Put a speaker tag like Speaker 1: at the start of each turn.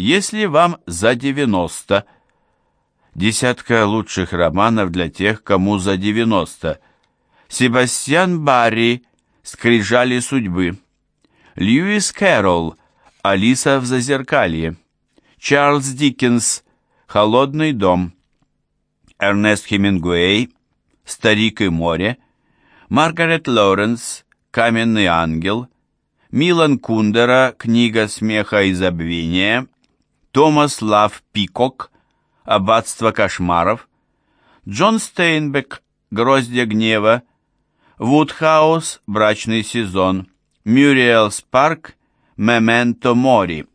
Speaker 1: Если вам за 90. Десятка лучших романов для тех, кому за 90. Себастьян Барри «Скрижали судьбы». Льюис Кэрролл «Алиса в зазеркалье». Чарльз Диккенс «Холодный дом». Эрнест Хемингуэй «Старик и море». Маргарет Лоуренс «Каменный ангел». Милан Кундера «Книга смеха и забвения». Томас Лав Пикок «Аббатство кошмаров», Джон Стейнбек «Гроздья гнева», Вудхаус «Брачный сезон», Мюриэл Спарк «Мементо Мори».